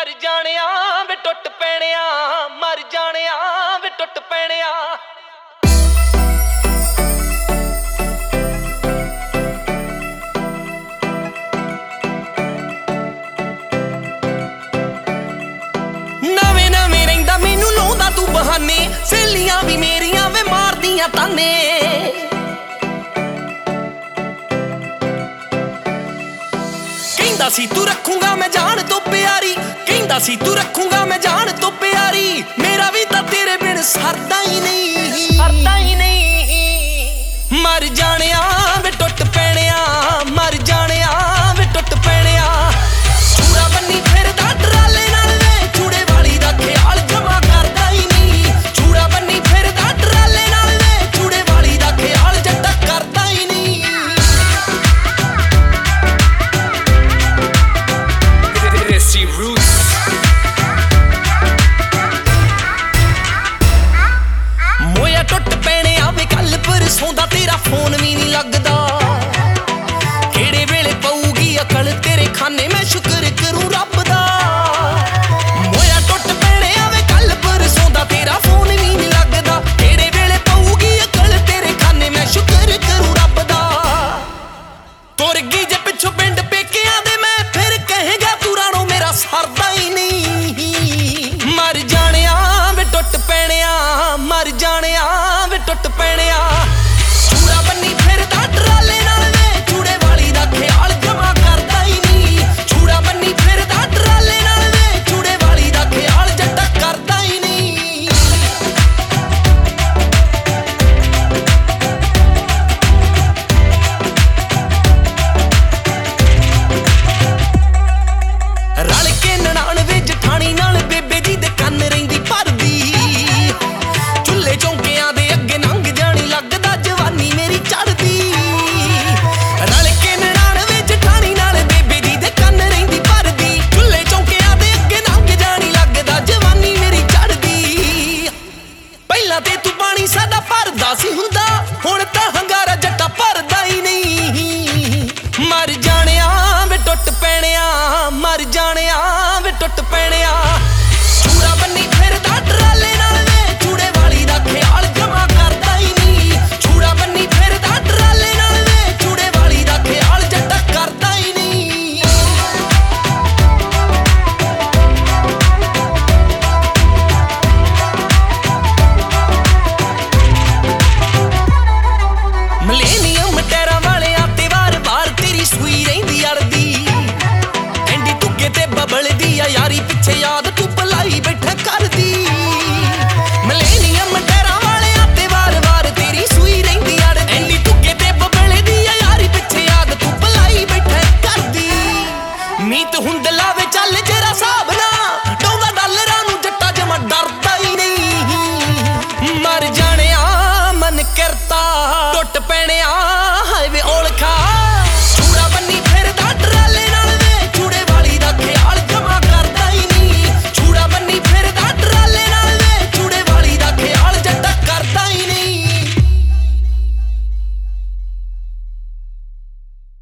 ਮਰ ਜਾਣਿਆ ਵੇ ਟੁੱਟ ਪੈਣਿਆ, ਮਰ ਜਾਣਿਆ ਵੇ ਟੁੱਟ ਪੈਣਿਆ। ਨਵੇਂ ਨਵੇਂ ਰਹਿੰਦਾ ਮੈਨੂੰ ਲਾਉਂਦਾ ਤੂੰ ਬਹਾਨੇ, ਸਹੇਲੀਆਂ ਵੀ ਮੇਰੀਆਂ ਵੇ ਮਾਰਦੀਆਂ ਤਾਨੇ। ਕਹਿੰਦਾ ਸੀ ਤੂੰ ਰੱਖੂਗਾ ਮੈਂ ਜਾਨ ਤੋਂ ਪਿਆਰੀ। ਕਹਿੰਦਾ ਸੀ ਤੂੰ ਰੱਖੂਗਾ ਮੈਂ ਜਾਨ ਤੋਂ ਪਿਆਰੀ। ਮੇਰਾ ਵੀ ਤਾਂ ਤੇਰੇ ਬਿਨ ਸਰਦਾ ਹੀ ਨਹੀਂ। ਸਰਦਾ ਹੀ ਨਹੀਂ। ਮਰ ਜਾਣਿਆ the band. ਸਾਰੀ ਪਿੱਛੇ ਯਾਰੀ ਪਿੱਛੇ ਯਾਦ ਤੂੰ ਭਲਾਈ ਬੈਠਾ ਕਰਦੀ। ਚੱਲ ਜਰਾ ਸਾਬ ਨਾ ਡਾਉਂਦਾ ਜਮਾ ਡਰਦਾ ਹੀ ਨਹੀਂ। ਮਰ ਜਾਣਿਆ ਮਨ ਕਰਤਾ, ਟੁੱਟ ਪੈਣਿਆ ਹਾਈਵੇ ਔਲਖਾ।